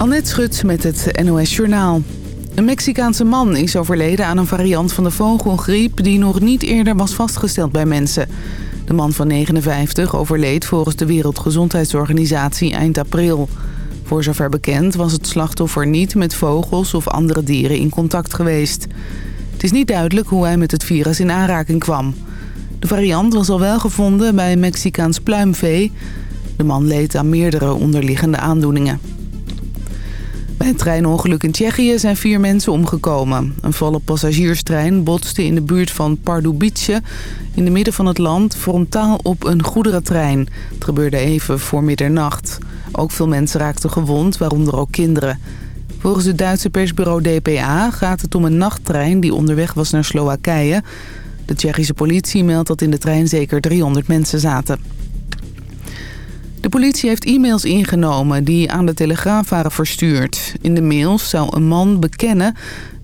Annette Schut met het NOS Journaal. Een Mexicaanse man is overleden aan een variant van de vogelgriep... die nog niet eerder was vastgesteld bij mensen. De man van 59 overleed volgens de Wereldgezondheidsorganisatie eind april. Voor zover bekend was het slachtoffer niet met vogels of andere dieren in contact geweest. Het is niet duidelijk hoe hij met het virus in aanraking kwam. De variant was al wel gevonden bij Mexicaans pluimvee. De man leed aan meerdere onderliggende aandoeningen. Bij een treinongeluk in Tsjechië zijn vier mensen omgekomen. Een volle passagierstrein botste in de buurt van Pardubice... in de midden van het land frontaal op een goederentrein. Het gebeurde even voor middernacht. Ook veel mensen raakten gewond, waaronder ook kinderen. Volgens het Duitse persbureau DPA gaat het om een nachttrein... die onderweg was naar Slowakije. De Tsjechische politie meldt dat in de trein zeker 300 mensen zaten. De politie heeft e-mails ingenomen die aan de Telegraaf waren verstuurd. In de mails zou een man bekennen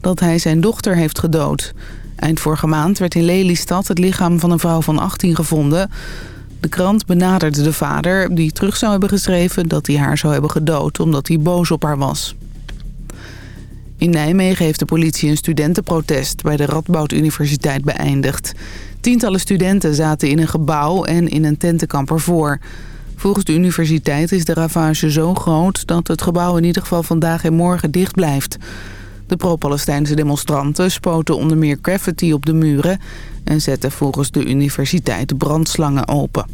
dat hij zijn dochter heeft gedood. Eind vorige maand werd in Lelystad het lichaam van een vrouw van 18 gevonden. De krant benaderde de vader die terug zou hebben geschreven dat hij haar zou hebben gedood... omdat hij boos op haar was. In Nijmegen heeft de politie een studentenprotest bij de Radboud Universiteit beëindigd. Tientallen studenten zaten in een gebouw en in een tentenkamp ervoor... Volgens de universiteit is de ravage zo groot dat het gebouw in ieder geval vandaag en morgen dicht blijft. De pro-Palestijnse demonstranten spoten onder meer graffiti op de muren... en zetten volgens de universiteit brandslangen open.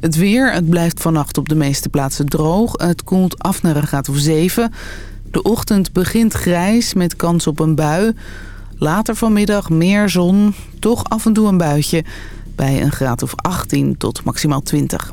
Het weer, het blijft vannacht op de meeste plaatsen droog. Het koelt af naar een graad of 7. De ochtend begint grijs met kans op een bui. Later vanmiddag meer zon, toch af en toe een buitje... bij een graad of 18 tot maximaal 20.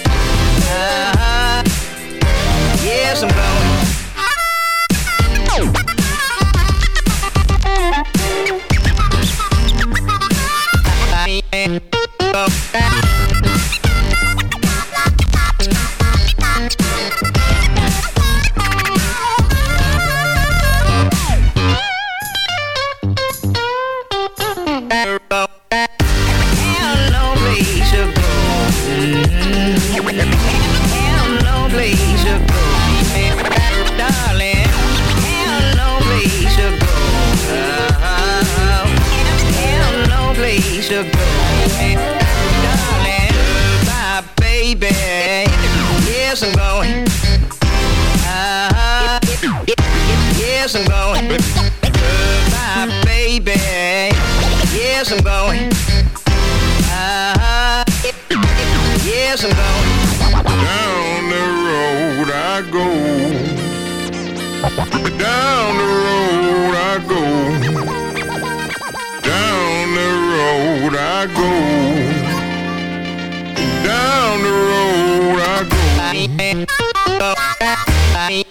Yes, I'm going.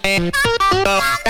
believe.